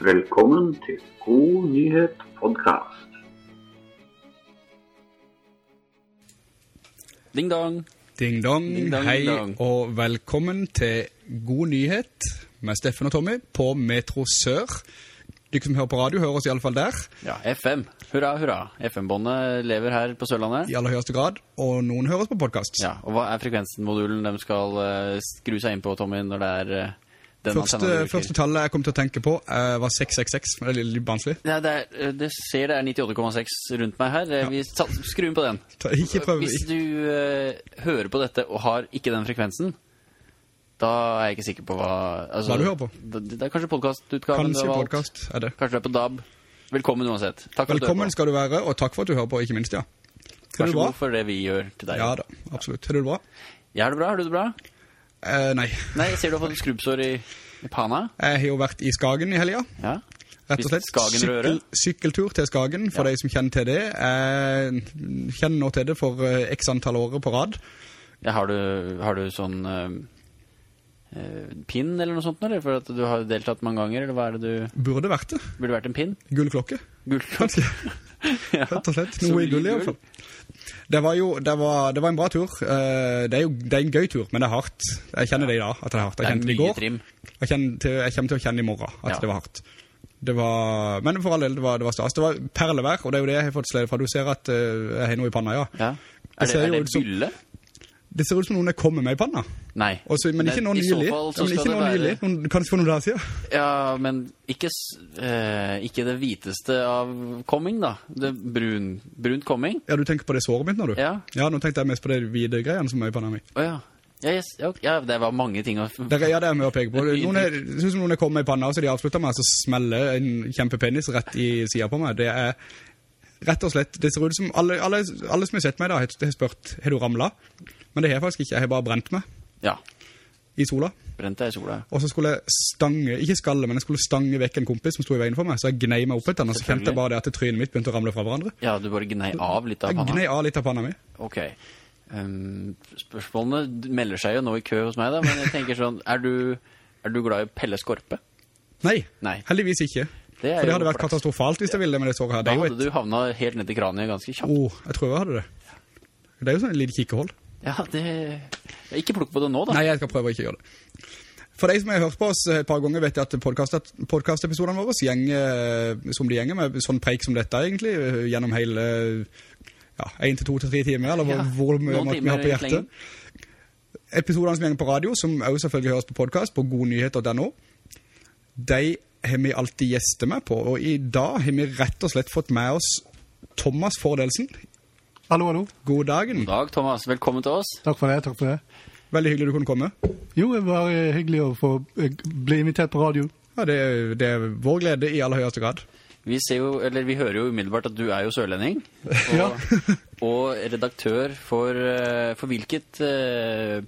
Velkommen til God nyhet podkast. Ding dong. Ding dong, Ding dong, hei ding dong. og velkommen til God nyhet med Steffen og Tommy på Metro Sør. Dere som hører på radio, hører oss i alle fall der, Ja, FM. Hurra, hurra. FM-båndet lever her på Sørlandet. i aller høyeste grad, og noen hører oss på podcast. Ja, og hva er frekvensen-modulen de skal eh, skru seg inn på, Tommy, når det er den Første, du første tallet jeg kom til å tenke på uh, var 666, men det er litt banskelig Ja, det, er, eh, det ser det er 98,6 rundt meg her. Ja. Vi Skru inn på den. Ta- Ikke prøv, Hvis du uh, hører på dette og har ikke den frekvensen, da er jeg ikke sikker på hva... Altså, Hva du hører på? Det, det er kanskje podcastutgaven du kanskje har valgt. podcast er det. Kanskje du er på DAB. Velkommen uansett. Takk Velkommen du på. skal du være, og takk for at du hører på, ikke minst, ja. Vær så god for det vi gjør til deg. Ja da, absolutt. Har du det bra? Jeg har det bra, har du det bra? Eh, nei, Nei, ser du har fått skrubbsår i, i pana. jeg har jo vært i Skagen i helga. Ja. Rett og slett Skagen røre. sykkeltur til Skagen, for Ja. de som kjenner til det. Jeg kjenner nå til det for eh, x antall år på rad. ja har, du, har du sånn uh, pinn eller noe sånt, eller? For at du har deltatt mange ganger, eller hva er det du... Burde vært det. Burde vært en pinn? Gull klokke. Gullklokke? Rett og slett. Noe i gull i hvert fall. Det var jo, det var, det var en bra tur. Eh, Det er jo, det er en gøy tur, men det er hardt. Jeg kjenner det i dag, at det er hardt. Jeg kjente det i går. Jeg, til, jeg kommer til å kjenne i morgen at Ja. det var hardt. Det var, men for all del, det var, det var stas. Det var perlevær, og det er jo det jeg har fått slede fra. Du ser at eh, jeg har noe i panna, ja. Ja. Er det, ser er det bylle? Det ser ut som noen er kommet med i panna. Nei. Også, men ikke Men i nylig. Ja, men ikke noen være- nylig. Noen, kanskje for noen dager siden. Ja, men ikke, eh, ikke det hviteste av komming, da. Det brun, brunt komming. Ja, du tenker på det såret mitt nå, du? Ja. Ja, nå tenkte jeg mest på det hvite greiene som er i panna mi. Å ja. Ja, yes, ja, det var mange ting å... Det ja, det er med å peke på. Noen er, ser noen er kommet med i panna, og så de avslutter meg, så smeller en kjempepenis rett i siden på meg. Det er rett og slett, det ser ut som, alle, alle, alle som har sett meg da, har har spurt, har du ramlet? Men det har jeg faktisk ikke, jeg har bare brent meg Ja, i sola. brent deg i sola. Og så skulle jeg stange, ikke skalle, men jeg skulle stange vekk en kompis som stod i veien for meg, så jeg gnei meg opp etter den, og så kjente jeg bare det at trynet mitt begynte å ramle fra hverandre. Ja, du bare gnei av litt av panna? Jeg gnei av litt av panna mi. Ok. Um, spørsmålene melder seg jo nå i kø hos meg, da, men jeg tenker sånn, er du, er du glad i Pelle Skorpe? Nei, Nei. heldigvis ikke. Det For det hadde vært flaks. katastrofalt hvis jeg ville med det såret her. Da hadde du havnet helt ned i kraniet ganske kjapt. oh, jeg tror jeg hadde det. Det er jo sånn en liten kikkehold. Ja, det... Ikke plukk på det nå, da. Nei, jeg skal prøve å ikke gjøre det. For deg som har hørt på oss et par ganger, vet jeg at podcast- podcastepisodene våre gjenger som de gjenger med sånn preik som dette egentlig, gjennom hele ja, til to til tre timer, eller Ja, hvor mye vi har på hjertet. Episodene som gjenger på radio, som også selvfølgelig høres på podcast, på godnyheter.no, de har vi alltid gjester med på, og i dag har vi rett og slett fått med oss Thomas Fordelsen. Hallo, hallo. God dagen. God dag, Thomas. Velkommen til oss. Takk for det, takk for det. Veldig hyggelig du kunne komme. Jo, det var eh, hyggelig å få eh, bli invitert på radio. Ja, det, er- det er vår glede i aller høyeste grad. Vi ser jo, eller vi hører jo umiddelbart at du er jo sørlending. Og, Ja. og redaktør for, eh, for hvilket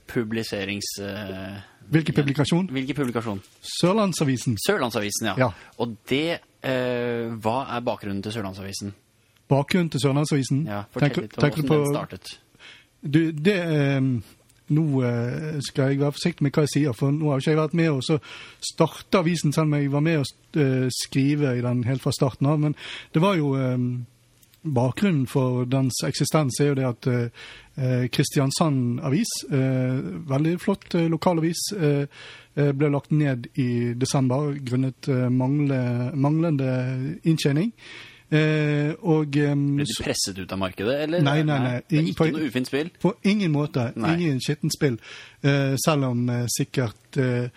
publiserings... eh, Hvilken publikasjon? Hvilken publikasjon? Sørlandsavisen. Sørlandsavisen, ja. Ja. Og det, eh, hva er bakgrunnen til Sørlandsavisen? Bakgrunnen til Sørlandsavisen. Ja, fortell litt om hvordan den startet. Du, det eh, Nå eh, skal jeg være forsiktig med hva jeg sier, for nå har ikke jeg vært med og så starte avisen, selv om jeg var med å eh, skrive i den helt fra starten av. Men det var jo eh, Bakgrunnen for dens eksistens er jo det at eh, Kristiansand Avis, eh, veldig flott lokalavis, ble lagt ned i desember grunnet mangle, manglende inntjening. Eh, og um, Ble du presset ut av markedet, eller? Nei, nei, nei. Er Ingen- på- noe ufint spill? på ingen måte. Nei. Ingen skittent spill. Eh, selv om eh, sikkert eh,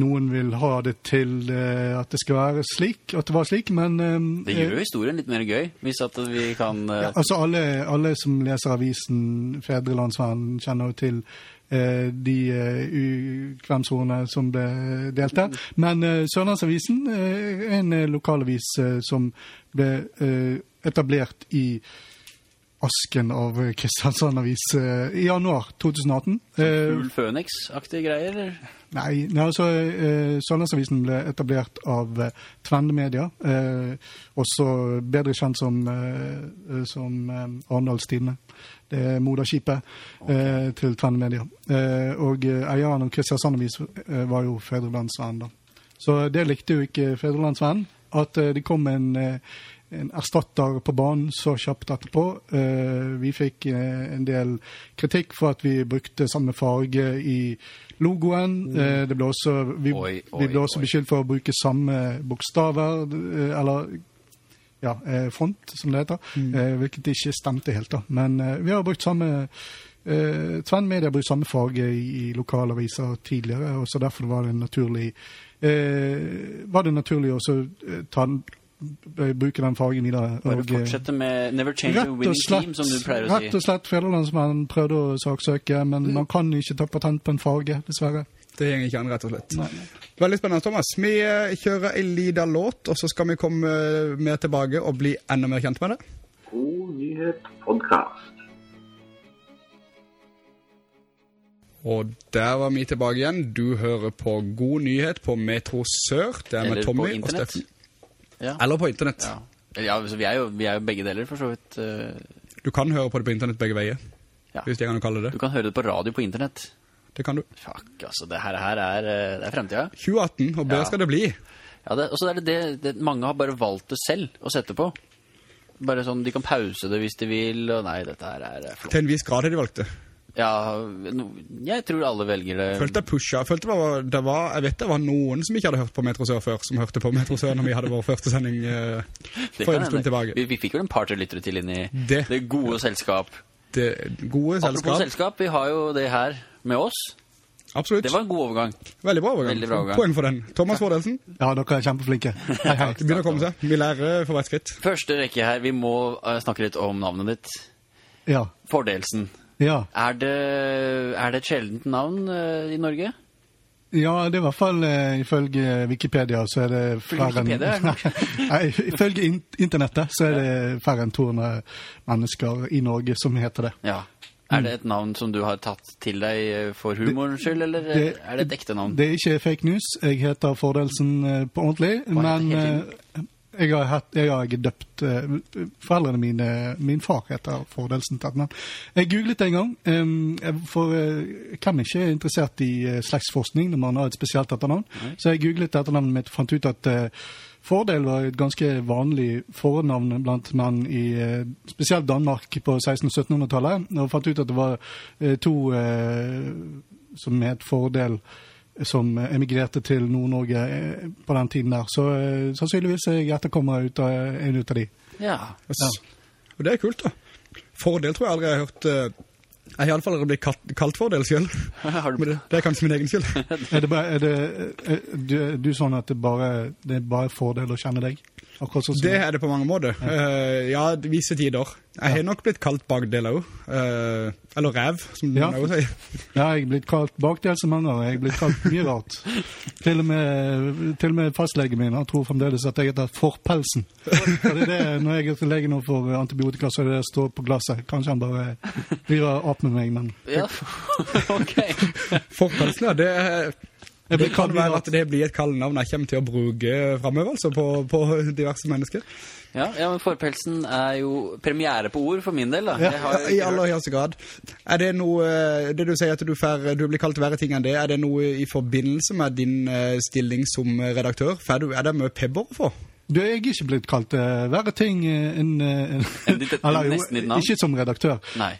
noen vil ha det til eh, at det skal være slik, at det var slik, men eh, Det gjør jo historien litt mer gøy, hvis at vi kan... eh, ja, altså alle, alle som leser avisen Fedrelandsvennen kjenner jo til eh, de eh, ukvemsordene som ble delt der. Men eh, Sørlandsavisen eh, er en eh, lokalavis eh, som ble eh, etablert i asken av eh, Kristiansand Avis eh, i januar 2018. Full Føniks-aktige greier, eller? Nei, nei altså eh, Sørlandsavisen ble etablert av eh, Tvende Media, eh, også bedre kjent som, eh, som eh, Arendals Tidende. Det er moderskipet okay. til Tvende Media. Eh, og eh, eieren av Kristiansand Avis eh, var jo Fedrelandsvennen, da. Så det likte jo ikke Fedrelandsvennen, At eh, det kom en, eh, en erstatter på banen så kjapt etterpå. Eh, vi fikk eh, en del kritikk for at vi brukte samme farge i logoen. Eh, det ble også, vi, Oi, oi, vi ble også beskyldt for å bruke samme bokstaver, eller ja, front, font, som det heter. Mm. hvilket ikke stemte helt, da. Men vi har brukt samme Tvenn Media brukt samme farge i, lokalaviser tidligere, og så derfor var det naturlig var det naturlig å så, ta den, bruke den fargen videre. Bare og, eh, fortsette med Never Change a Winning slett, Team, som du pleier å rett og slett Federlandsmannen prøvde å saksøke, men man kan ikke ta patent på en farge, dessverre. Det går ikke an, rett og slett. Nei. Veldig spennende, Thomas. Vi eh, kjører en liten låt, og så skal vi komme eh, mer tilbake og bli enda mer kjent med det. God nyhet podcast. Og der var vi tilbake igjen. Du hører på God nyhet på Metro Sør. Det er med Eller Tommy og. Steffen. Ja. Eller på internett. Ja. Ja, vi, er jo, vi er jo begge deler, for så vidt. eh, Du kan høre på det på internett begge veier, Ja. hvis jeg kan kalle det Du kan høre det på radio på internett. Det kan du. Fuck, altså, det her, her er, eh, det er fremtida. 2018, og bedre skal det bli. Ja, det, og så er det det, det Mange har bare valgt det selv å sette på. Bare sånn, De kan pause det hvis de vil, og nei, dette her er flott. Til en viss grad har de valgt det. Ja, no, jeg tror alle velger det. Følte jeg pusha. Følte det var, det var, jeg vet det var noen som ikke hadde hørt på Metro Sør før, som hørte på Metro Sør når vi hadde vår første sending uh, for en stund tilbake. Vi, vi fikk vel en par-tre lyttere til inn i Det. det gode selskap. Det gode Apropos selskap. selskap, vi har jo det her med oss. Absolutt. Det var en god overgang. Veldig bra overgang. Veldig bra overgang. Poeng for den. Thomas Fordelsen, Ja, dere er kjempeflinke. Hei, hei. det begynner å komme seg. Vi lærer for hvert skritt. Første rekke her, vi må eh, snakke litt om navnet ditt. Ja. Fordelsen. Ja. Er det, er det et sjeldent navn uh, i Norge? Ja, det er i hvert fall uh, ifølge Wikipedia så er det færre enn Nei, ifølge in internettet så er det færre enn 200 mennesker i Norge som heter det. Ja. Er det et navn som du har tatt til deg eh, for humorens skyld, eller det- er det et ekte navn? Det er ikke fake news. Jeg heter Fordelsen på ordentlig, Hva men jeg har, hatt, jeg har døpt eh, Foreldrene mine Min far heter Fordelsen til etternavn. Jeg googlet en gang, eh, for jeg hvem ikke er interessert i eh, slektsforskning når man har et spesielt etternavn? Så jeg googlet etternavnet mitt og fant ut at eh, Fordel var et ganske vanlig fornavn blant menn i eh, spesielt Danmark på 1600- og 1700-tallet, og fant ut at det var eh, to eh, som het Fordel som emigrerte til Nord-Norge eh, på den tiden der. Så eh, sannsynligvis er jeg etterkommer ut av, en ut av de. Ja. Yes. Og det er kult, da. Fordel tror jeg aldri jeg har hørt eh, Jeg har iallfall aldri blitt kalt, kalt fordel selv. Har du Men det, det er kanskje min egen skyld. Er det, bare, er det er du, er du sånn at det, bare, det er bare fordel å kjenne deg? Akkurat sånn Det er det på mange måter. Uh, ja, visse tider. Jeg har nok blitt kalt bagdel òg. eller ræv, som Ja. man også sier. Ja, jeg er blitt kalt bakdel så mange. Jeg er blitt kalt mye rart. til, og med, til og med fastlegen min han tror fremdeles at jeg heter Forpelsen. Det er det, når jeg er til lege nå for antibiotika, så er det det står på glasset. Kanskje han bare blir opp med meg, men ja. ok. Forpelsen, ja. Det, er- det kan være at det blir et kallenavn jeg kommer til å bruke fremover, altså på, på diverse mennesker. Ja, ja, men forpelsen er jo premiere på ord for min del, da. Ja, I aller høyeste grad. Er det noe eh, Det du sier at du, fer, du blir kalt verre ting enn det, er det noe i forbindelse med din eh, stilling som redaktør? Du, er det mye pebber å få? Du, er ikke blitt kalt uh, verre ting eh, enn eh, en, en, nesten? Ikke som redaktør. Nei.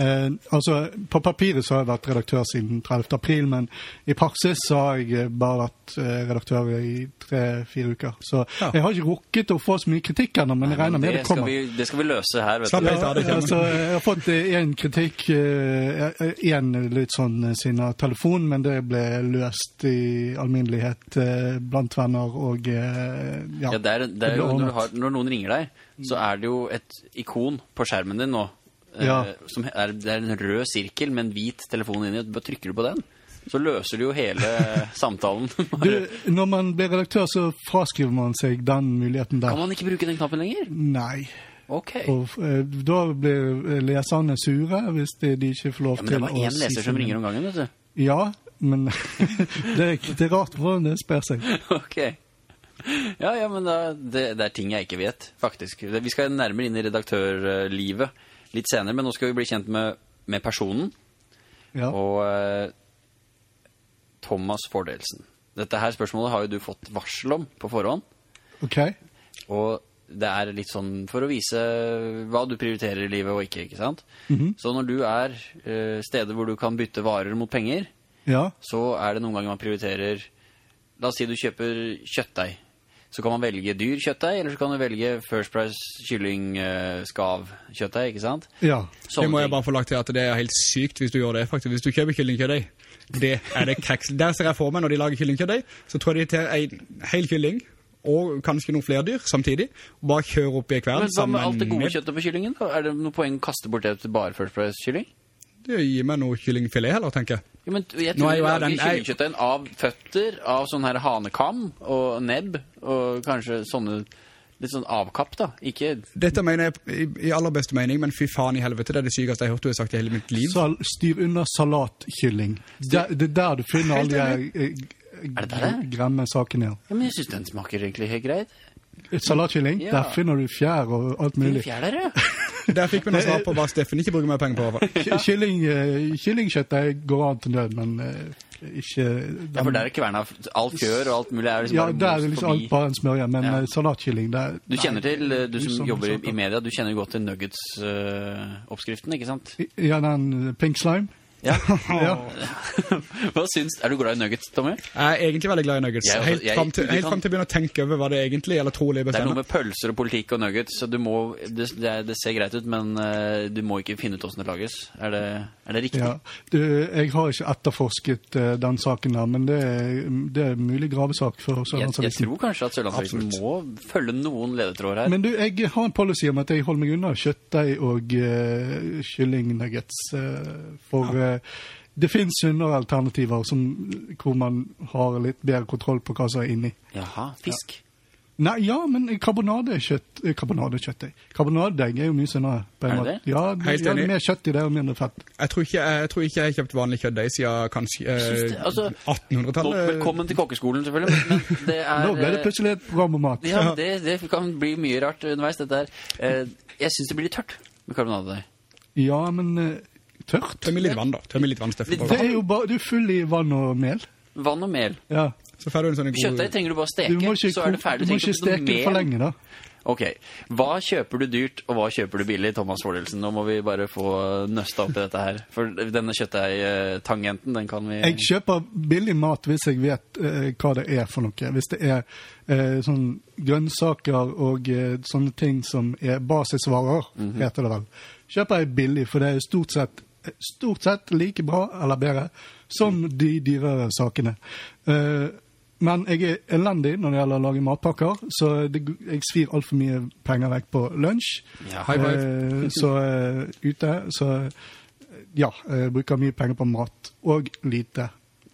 eh, altså, på papiret så har jeg vært redaktør siden 30. april, men i praksis så har jeg bare vært uh, redaktør i tre-fire uker. Så Ja. jeg har ikke rukket å få så mye kritikk ennå, men jeg regner med det, det skal kommer. vi, det skal vi løse her, vet Slapp du. Ja, altså, jeg har fått én kritikk, én litt sånn sin av telefon, men det ble løst i alminnelighet blant venner og ja. Ja, det er, det er jo, når, du har, når noen ringer deg, så er det jo et ikon på skjermen din nå. eh, Ja. som er, det er en rød sirkel med en hvit telefon inni. Bare trykker du på den, så løser du jo hele samtalen. Du, når man blir redaktør, så fraskriver man seg den muligheten der. Kan man ikke bruke den knappen lenger? Nei. Ok. Og, eh, da blir leserne sure hvis de, de ikke får lov Ja, men det var å én leser som ringer om gangen, vet du. Ja, men det, er, det er rart hvordan det sper seg. Ok. Ja, ja, men da, det, det er ting jeg ikke vet, faktisk. Vi skal nærmere inn i redaktørlivet litt senere, men nå skal vi bli kjent med, med personen. Ja. Og eh, Thomas Fordelsen. Dette her spørsmålet har jo du fått varsel om på forhånd. OK? Og det er litt sånn for å vise hva du prioriterer i livet og ikke, ikke sant? Så når du er eh, steder hvor du kan bytte varer mot penger, Ja. så er det noen ganger man prioriterer La oss si du kjøper kjøttdeig. Så kan man velge dyr kjøttdeig, eller så kan du velge First Price kylling eh, skav kjøttdeig, ikke sant? Ja. Det Sånne må jeg bare få lagt til at det er helt sykt hvis du gjør det, faktisk. Hvis du kjøper kyllingkjøttdeig, det er det kreks. Der ser jeg for meg når de lager kyllingkjøttdeig, så tror jeg de tar en hel kylling, og kanskje noen flere dyr samtidig, og bare kjører opp i kveld Men hva med alt det gode kjøttet på kyllingen? da? Er det noe poeng å kaste bort det til bare First Price kylling? Det gir meg noe kyllingfilet heller, tenker jeg. Ja, men jeg tror de lager kyllingkjøttdeig av føtter, av sånn her hanekam og nebb, og kanskje sånne litt sånn avkapp, da. Ikke Dette mener jeg i, i aller beste mening, men fy faen i helvete, det er det sykeste jeg har hørt du har sagt i hele mitt liv. Sal, styr unna salatkylling. Det, det er der du finner alle de grønne eh, det der? gr- gremme sakene. Ja. Ja, men jeg synes den smaker egentlig helt greit. Salatkylling, Ja. der finner du fjær og alt mulig. Fjær der, ja. Der fikk vi noe svar på hva Steffen ikke bruker mer penger på. Ky- Kylling, eh, kyllingkjøttet går an til nød, men ikke ikke Ja, for der er kverna alt fjør og alt mulig er liksom Ja, der er det liksom forbi. alt bare en smørje, men Ja. eh, salatkylling der Du kjenner til, eh, du som Sånn, jobber sånn. i media, du kjenner jo godt til Nuggets-oppskriften, ikke sant? Ja, den eh, pink slime. Ja. Ja. Hva syns Er du glad i Nuggets, Tommy? Jeg er egentlig veldig glad i nuggets. Jeg Helt jeg- fram til, helt frem til å begynne å tenke over hva det egentlig, eller trolig Det er noe med pølser og politikk og nuggets, så du må Det, det, er- det ser greit ut, men eh, du må ikke finne ut hvordan det lages. Er det, er det riktig? Ja. Du, jeg har ikke etterforsket eh, den saken der, men det er, det er mulig gravesak for Jeg, jeg tror kanskje at Sørlandsavisen må følge noen ledetråder her. Men du, jeg har en policy om at jeg holder meg unna kjøttdeig og uh, kyllingnuggets. uh, for det finnes sunnere alternativer som, hvor man har litt bedre kontroll på hva som er inni. Jaha, fisk. Nei, ja, men karbonadekjøtt karbonadekjøtt Karbonadekjøttdeig. Karbonadedeig er jo mye sunnere. på en Er det måte. det? Ja, det, Helt ja, det enig. er mer kjøtt i det og mindre fett. Jeg tror ikke jeg, tror ikke jeg har kjøpt vanlig kjøttdeig siden kanskje eh, altså, 1800-tallet. Velkommen til kokkeskolen, selvfølgelig. Men, men det er Nå ble det eh, plutselig et program om mat. Ja, det, det kan bli mye rart underveis, dette her. Eh, jeg syns det blir litt tørt med karbonadedeig. Ja, men eh, tørt? Tøm i litt vann, da. Tøm i litt vann, Steffen. Det er jo bare, du er full i vann og mel. Vann og mel. Ja. Så får du en sånn god Kjøttdeig trenger du bare å steke, Du ikke, så er det ferdig. du må ikke steke det for lenge, da. Ok, hva kjøper du dyrt, og hva kjøper du billig, Thomas Fordelsen? Nå må vi bare få nøsta opp i dette her. For denne kjøttdeig-tangenten, den kan vi... Jeg kjøper billig mat hvis jeg vet eh, hva det er for noe. Hvis det er eh, sånn grønnsaker og eh, sånne ting som er basisvarer, Mhm. heter det vel, kjøper jeg billig, for det er stort sett, stort sett like bra eller bedre som de dyrere sakene. Eh, men jeg er elendig når det gjelder å lage matpakker, så det, jeg svir altfor mye penger vekk på lunsj. Ja. High five. Eh, så eh, ute, så ja, jeg bruker mye penger på mat. Og lite.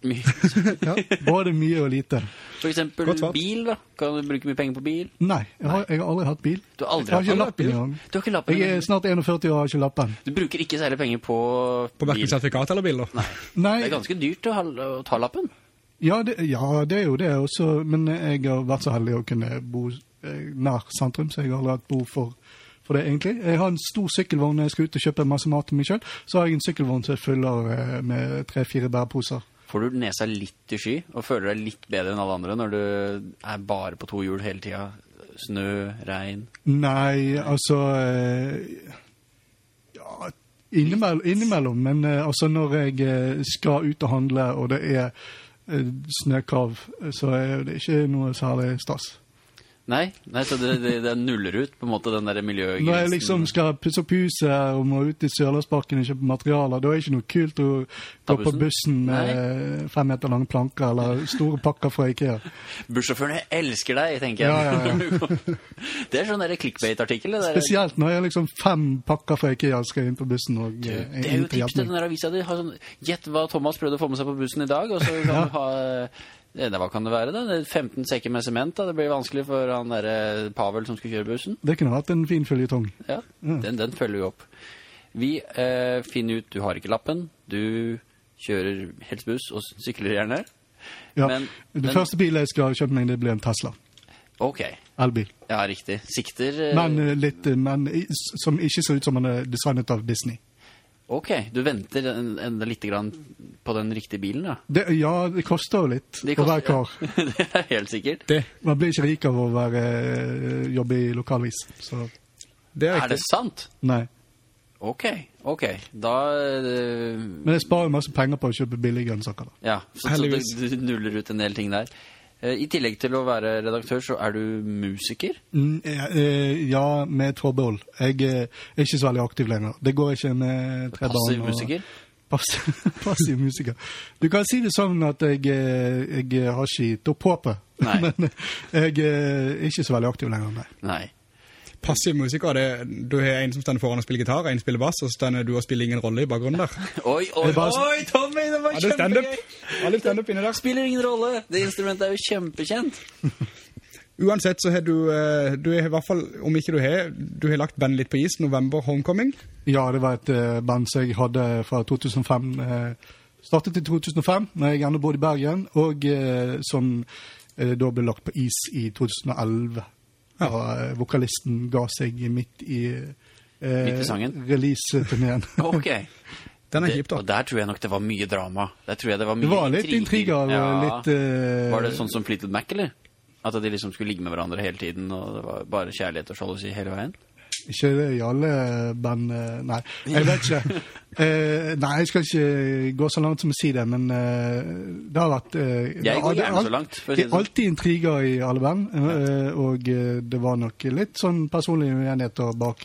Ja, både mye og lite. For eksempel bil, da. Kan du bruke mye penger på bil? Nei, jeg har, jeg har aldri hatt bil. Du har aldri jeg har hatt ikke lappen engang. Du har ikke lappen? Jeg er snart 41 og har ikke lappen. Du bruker ikke særlig penger på, bil? På hverken sertifikat eller bil, da. Nei. Nei, Det er ganske dyrt å, ha, å ta lappen. ja det, ja, det er jo det også, men jeg har vært så heldig å kunne bo eh, nær sentrum, så jeg har aldri hatt behov for, for det egentlig. Jeg har en stor sykkelvogn når jeg skal ut og kjøpe masse mat til meg sjøl. så har jeg en sykkelvogn som jeg fyller eh, med tre-fire bæreposer. Får du nesa litt i sky, og føler deg litt bedre enn alle andre når du er bare på to hjul hele tida? Snø, regn Nei, altså eh, Ja, innimellom, innimellom men eh, altså når jeg eh, skal ut og handle, og det er snøkav, så er det ikke noe særlig stas. Nei, nei så det, det, det nuller ut på en måte den der miljøgrensen. Når jeg liksom skal pusse opp huset og må ut i Sørlandsparken og kjøpe materialer, da er det ikke noe kult å gå på bussen? med med fem meter lange planker eller store pakker fra Ikea. Bussjåføren, jeg elsker deg, tenker jeg. Ja, ja, det er sånn der clickbait-artikkel. Spesielt når jeg har liksom fem pakker fra Ikea skal inn på bussen og eh, Det er jo tips til den der avisa di. Ha sånn, hva Thomas prøvde å få med seg på bussen i dag, og så kan Ja. du ha Hva kan det være, da? Det er 15 sekker med sement. da. Det blir vanskelig for han der Pavel som skal kjøre bussen. Det kunne vært en fin følgetong. Ja, den, den følger vi opp. Vi eh, finner ut Du har ikke lappen. Du kjører helsebuss og sykler gjerne. Ja. Men- det men- første bilet jeg skal kjøpe meg, det blir en Tesla. Ok. Elbil. Ja, riktig. Sikter eh, Men, eh, litt, eh, men som ikke ser ut som han er designet av Disney. Ok, du venter enda litt på den riktige bilen, da. Det, ja, det koster jo litt De å være koster- kar. det er helt sikkert. Det, Man blir ikke rik av å være, jobbe i lokalvis. Så det er Er det sant? nei. Ok, ok. Da uh... Men jeg sparer masse penger på å kjøpe billige grønnsaker. da. Ja, så, så du, du nuller ut en del ting der. Eh, I tillegg til å være redaktør, så er du musiker. Mm, eh, eh, ja, med forbehold. Jeg er ikke så veldig aktiv lenger. Det går ikke med tre barn. Passiv musiker. Passiv, passiv musiker. Du kan si det sånn at jeg, jeg har ikke gitt opp håpet. Men jeg er ikke så veldig aktiv lenger, nei. Nei. Passiv musiker, det, du har en som stender foran og spiller gitar, en spiller bass, og så stender du og spiller ingen rolle i bakgrunnen der. Oi, oi, bare oi, Tommy, det var kjempegøy! Alle er stand-up. det stand-up inni der. Spiller ingen rolle. Det instrumentet er jo kjempekjent. Uansett så har du, eh, du er i hvert fall, om ikke du har, du har lagt bandet litt på is, November Homecoming. Ja, det var et eh, band som jeg hadde fra 2005. eh, startet i 2005, når jeg enda bodde i Bergen, og som da ble lagt på is i 2011. Ja. Da eh, vokalisten ga seg midt i eh, Midt i release-turneen. Ok. Den er kjip da. og der tror jeg nok det var mye drama. Der tror jeg det var mye Det var litt intriger Ja. litt uh... Var det sånn som Fleetwood Mac, eller? At de liksom skulle ligge med hverandre hele tiden, og det var bare kjærlighet og sjalusi hele veien? Ikke i alle band eh, Nei, jeg vet ikke. Eh, nei, jeg skal ikke gå så langt som å si det, men eh, det har vært Jeg går gjerne så langt, Det er sånn. alltid intriger i alle band, og det var nok litt sånn personlige uenigheter bak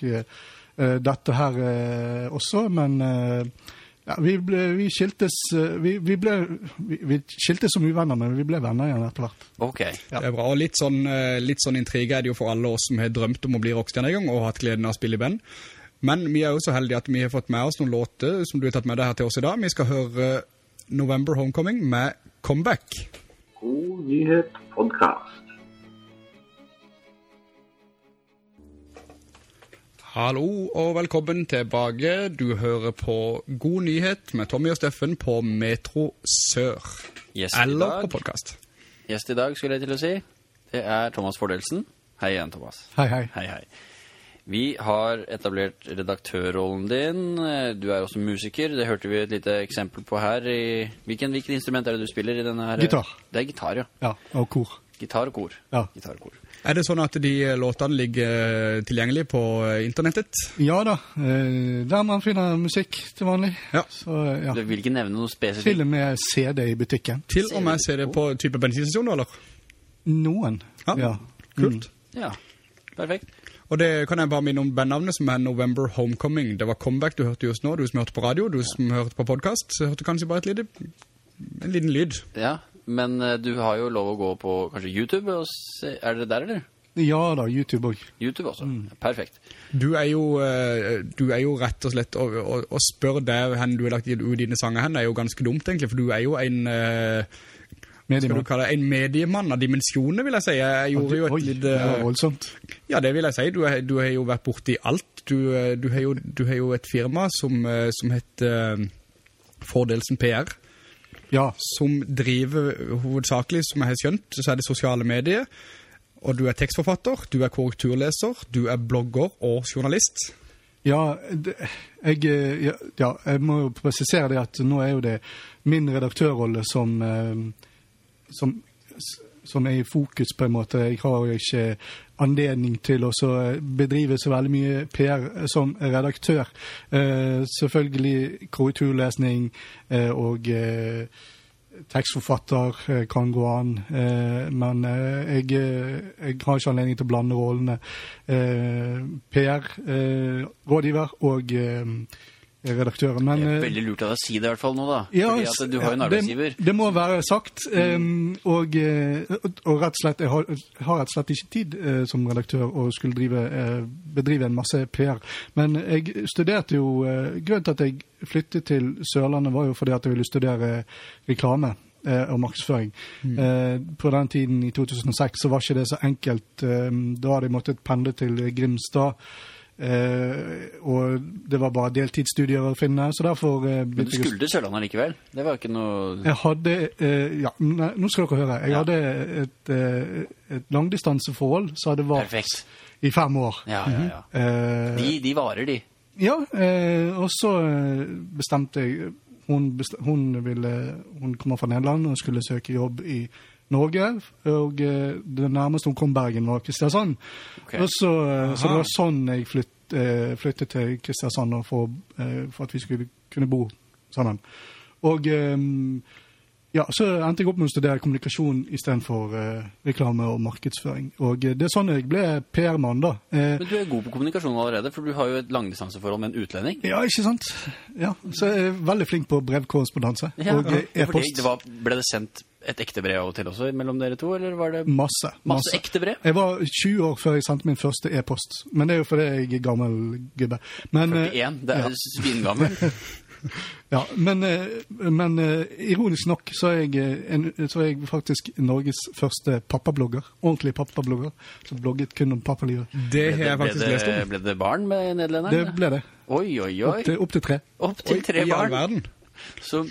dette her også, men ja, vi, ble, vi skiltes eh, vi, vi ble vi, vi skiltes som uvenner, men vi ble venner igjen etter hvert. Ok. Det er bra, og litt sånn, eh, litt sånn intrige er det jo for alle oss som har drømt om å bli rockstjerne en gang, og hatt gleden av å spille i band. Men vi er jo så heldige at vi har fått med oss noen låter som du har tatt med deg her til oss i dag. Vi skal høre November Homecoming med Comeback. God nyhet podkast. Hallo og velkommen tilbake. Du hører på God nyhet med Tommy og Steffen på Metro Sør. Gjest Eller på podcast. Gjest i dag, skulle jeg til å si. Det er Thomas Fordelsen. Hei igjen, Thomas. Hei, hei. Hei, hei. Vi har etablert redaktørrollen din. Du er også musiker. Det hørte vi et lite eksempel på her. I hvilken, hvilket instrument er det du spiller i denne her? Gitar. Det er gitar, ja. Ja, og kor. Gitar og kor. Ja. Gitar og kor. Er det sånn at de låtene ligger tilgjengelig på eh, internettet? Ja da, eh, der man finner musikk til vanlig. Ja. Så ja. Du vil ikke nevne noe Til spesifikt? og med CD i butikken. Til og med ser det på type bensinstasjoner, eller? Noen. Ja, Ja. kult. Ja, perfekt. Og det kan jeg bare minne om bandnavnet som er November Homecoming. Det var Comeback du hørte just nå, du som hørte på radio, du som hørte på podcast, så hørte kanskje bare et lite, en liten lyd. Ja, men eh, du har jo lov å gå på kanskje YouTube og se Er dere der, eller? Ja da, YouTube også. YouTube også. Perfekt. Du er jo, eh, du er jo rett og slett, å, å, å spørre der hen du har lagt ut dine sanger hen, er jo ganske dumt egentlig, for du er jo en, Mediemann. skal du kalle det, en mediemann av dimensjoner, vil jeg si. Jeg gjorde jo et Oi, litt... det eh, var voldsomt. Ja, det vil jeg si. Du, er, du har jo vært borte i alt. Du, eh, du, har, jo, du har jo et firma som, eh, som heter eh, Fordelsen PR, Ja. som driver hovedsakelig, som jeg har skjønt, så er det sosiale medier, og du er tekstforfatter, du er korrekturleser, du er blogger og journalist. Ja, det, jeg, ja, ja, jeg må jo presisere det at nå er jo det min redaktørrolle som, eh, som, som er i fokus, på en måte. Jeg har jo ikke anledning til å bedrive så veldig mye PR som redaktør. Eh, selvfølgelig korrekturlesning eh, og eh, tekstforfatter eh, kan gå an, eh, men eh, jeg, eh, jeg har ikke anledning til å blande rollene eh, PR-rådgiver og eh, redaktøren. Men, Det er eh, veldig lurt av deg å si det i hvert fall nå, da. ja, Fordi du har jo en arbeidsgiver. Det, det må være sagt. em, og, eh, og rett og slett, jeg har, har rett og slett ikke tid eh, som redaktør å skulle drive, bedrive en masse PR. Men jeg studerte jo eh, Grunnen til at jeg flyttet til Sørlandet, var jo fordi at jeg ville studere reklame. Og markedsføring. Eh, på den tiden, i 2006, så var ikke det så enkelt. Eh, da hadde jeg måttet pendle til Grimstad. Eh, og det var bare deltidsstudier å finne, så derfor eh, Men du skulle til Sørlandet likevel. Det var ikke noe jeg hadde eh, Ja, nå skal dere høre. Jeg Ja. hadde et, et langdistanseforhold så hadde vært Perfekt. i fem år. Ja, ja, ja. Eh, De, de varer, de. Ja, eh, og så bestemte jeg hun, best, hun, ville, hun kommer fra Nederland og skulle søke jobb i Norge. Og eh, det nærmeste hun kom Bergen, var Kristiansand. Okay. Så, eh, så det var sånn jeg flytt, eh, flyttet til Kristiansand for, for at vi skulle kunne bo sammen. Og ja, så endte jeg opp med å studere kommunikasjon istedenfor eh, reklame og markedsføring. Og det er sånn jeg ble PR-mann, da. Eh, Men du er god på kommunikasjon allerede, for du har jo et langdistanseforhold med en utlending. ja, ikke sant? Ja, Så jeg er veldig flink på brevkorrespondanse Ja, og e-post. det var, ble det sendt et ekte brev av og til også mellom dere to, eller var det Masse. masse ekte brev? Jeg var 20 år før jeg sendte min første e-post, men det er jo fordi jeg er gammel gubbe. Men, eh, 41, det er ja. svingammel. Ja, men, eh, men eh, ironisk nok så er, jeg, eh, en, så er jeg faktisk Norges første pappablogger. Ordentlig pappablogger. Som blogget kun om pappalivet. Det har jeg faktisk lest om. ble det barn med nederlenderen? Det ble det. Oi, oi, oi. Opp til, opp til tre. Opp til tre barn? I all verden. Så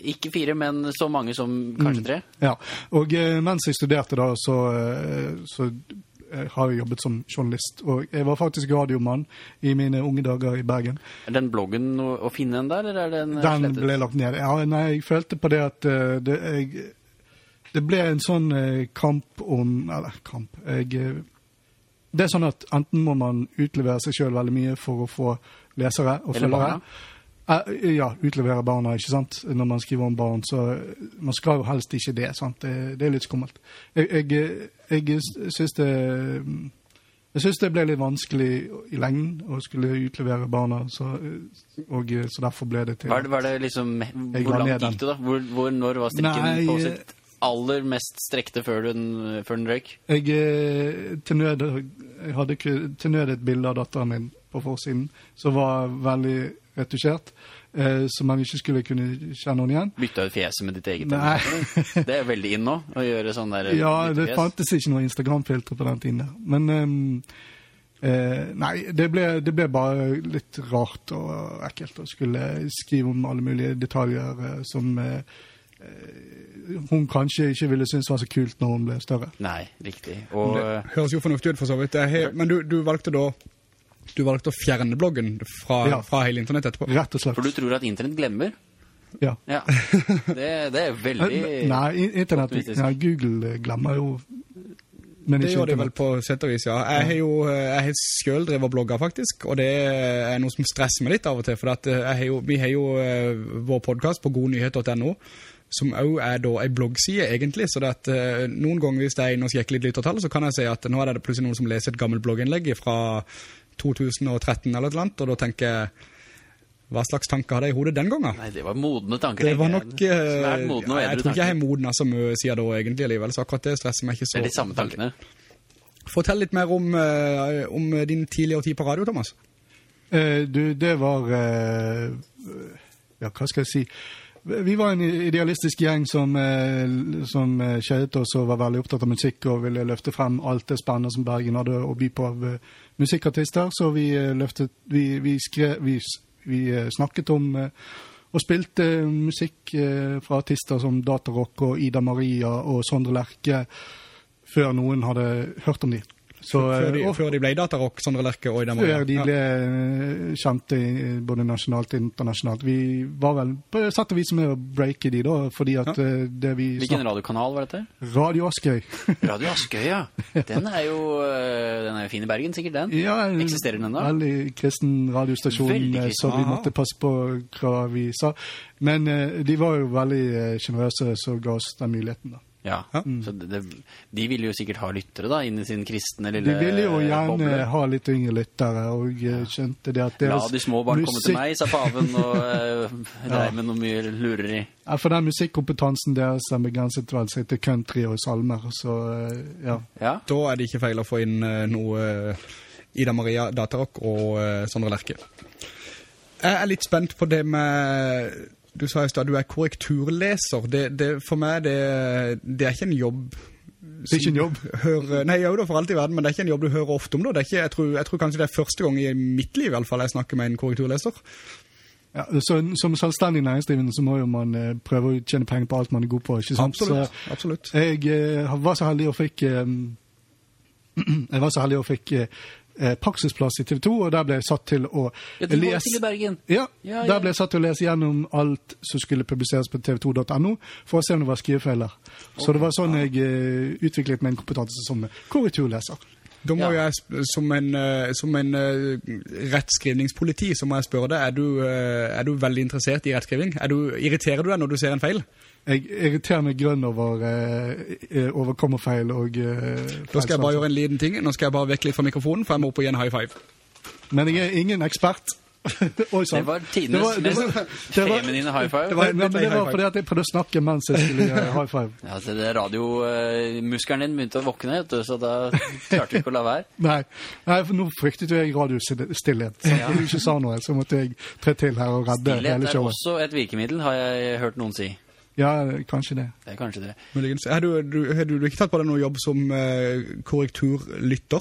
ikke fire, men så mange som kanskje tre. Ja, og eh, mens jeg studerte da, så, eh, så eh, har jeg jobbet som journalist. Og jeg var faktisk radiomann i mine unge dager i Bergen. Er den bloggen å, finne en der, eller er den, slettet? Den ble lagt ned. Ja, nei, jeg følte på det at det, jeg, det ble en sånn kamp om Eller kamp jeg, Det er sånn at enten må man utlevere seg sjøl veldig mye for å få lesere og følgere. Eh, ja, utlevere barna, ikke sant. Når man skriver om barn, så Man skal jo helst ikke det, sant. Det, det er litt skummelt. Jeg, jeg, jeg syns det jeg syns det ble litt vanskelig i lengden å skulle utlevere barna, så, og, så derfor ble det til Var det, var det liksom Hvor langt gikk du, da? Hvor, hvor, når var strikken Nei, på eh, sitt aller mest strekte før den, før den røyk? Jeg, eh, til, nød, jeg hadde til nød et bilde av datteren min på forsiden som var veldig retusjert, eh, så man ikke skulle kunne kjenne noen igjen. Bytte ut fjeset med ditt eget? Nei. Det er veldig inn nå, å gjøre sånn der Ja, det fjes. fantes ikke noe Instagram-filter på den tiden. der. Men ehm, eh, nei, det ble, det ble bare litt rart og ekkelt å skulle skrive om alle mulige detaljer eh, som eh, eh, hun kanskje ikke ville synes var så kult når hun ble større. Nei, riktig. Og Det høres jo fornuftig ut for så vidt. Men du, du valgte da du valgte å fjerne bloggen fra, Ja. fra hele internett etterpå. Rett og slett. For du tror at internett glemmer? Ja. Ja. Det, det er veldig Nei, internett ja, Google glemmer jo men Det gjør det vel på sett og vis, ja. Jeg har jo jeg har selv drevet å blogge, faktisk, og det er noe som stresser meg litt av og til, for at eh, jeg har jo, vi har jo eh, vår podcast på godnyhet.no, som også er da en bloggside egentlig, så det at eh, noen ganger hvis jeg er inne og sjekker litt lyttertall, så kan jeg si at nå er det plutselig noen som leser et gammelt blogginnlegg fra 2013 eller et eller annet, og da tenker jeg, hva slags tanker hadde jeg i hodet den gangen? Nei, det var modne tanker. Det var nok... eh, Svært modne og ja, jeg tror ikke jeg har tanker. modnet så mye siden da egentlig alligevel, så akkurat det stresser meg ikke så... Det er de samme tankene. Fortell litt mer om, uh, om din tidligere tid på radio, Thomas. Uh, du, det var Ja, hva skal jeg si? Vi var en idealistisk gjeng som, som eh, oss og var veldig opptatt av musikk og ville løfte frem alt det spennende som Bergen hadde å by på av musikkartister. Så vi eh, løftet Vi, vi, skrev, vi, vi eh, snakket om eh, og spilte musikk fra artister som Datarock og Ida Maria og Sondre Lerche før noen hadde hørt om de. Så, Før de, eh, og- før de ble Datarock, Sondre Lerche og Ida Maria. før de ble ja. kjente både nasjonalt og internasjonalt. Vi var vel på sett og vis med å breake de da, fordi at ja. det vi Hvilken radiokanal var dette? Radio Askøy. Radio Askøy, ja. Den er jo den er jo fin i Bergen, sikkert den. ja, Eksisterer den ennå? Veldig kristen radiostasjon, Veldig eh, kristen. så vi måtte passe på hva vi sa. Men eh, de var jo veldig sjenerøse, som ga oss den muligheten. da. Ja, så det, de ville jo sikkert ha lyttere da, inn i sin kristne lille De ville jo gjerne boble. ha litt yngre lyttere, og eh, skjønte det at La de små barn komme til meg, sa paven, og uh, Ja. med noe mye lureri. Ja, For den musikkompetansen deres er begrenset vel seg til country og salmer, så uh, ja. Ja, Da er det ikke feil å få inn uh, noe eh, Ida Maria Datarock og eh, Sondre Lerche. Jeg er litt spent på det med Du sa i stad du er korrekturleser. Det, det, for meg det, det er ikke en jobb Det er ikke en jobb. Hører, nei, jo da, for alt i verden, men det er ikke en jobb du hører ofte om. Da. Det ikke, jeg, tror, jeg tror kanskje det er første gang i mitt liv i alle fall jeg snakker med en korrekturleser. Ja, så, som selvstendig næringsdrivende så må jo man eh, prøve å tjene penger på alt man er god på. ikke sant? Absolutt. Så absolutt. jeg eh, var så heldig og fikk eh, Jeg var så heldig og fikk eh, eh, praksisplass i TV 2, og der ble jeg satt til å Ja, du lese til Bergen. Ja, Ja, ja. der ble jeg satt til å lese gjennom alt som skulle publiseres på tv2.no, for å se om det var skrivefeiler. Så det var sånn jeg eh, utviklet min kompetanse som korrekturleser. Da må Ja. jeg, som en, eh, som en eh, rettskrivningspoliti, så må jeg spørre deg, er du, eh, er du veldig interessert i rettskriving? Er du, irriterer du deg når du ser en feil? Jeg irriterer meg grønn over, eh, over kommerfeil og eh, Da skal jeg bare gjøre en liten ting. Nå skal jeg bare vekke litt fra mikrofonen, for jeg må opp og gi en high five. Men jeg er ingen ekspert. Oi, sann. Det var tidenes Det var- det mest det var- feminine high five. Det var- men det var fordi at jeg prøvde å snakke mens jeg skulle gjøre high five. Ja, så det radiomuskelen din begynte å våkne, vet du, så da klarte du ikke å la være. Nei, Nei for nå fryktet jo jeg radiostillhet. Så Ja. Du ikke sa noe, så måtte jeg tre til her og redde hele showet. Stillhet er også et virkemiddel, har jeg hørt noen si. Ja, kanskje det. Det er kanskje det. Har du, du, har du, du ikke tatt på deg noe jobb som eh, korrekturlytter?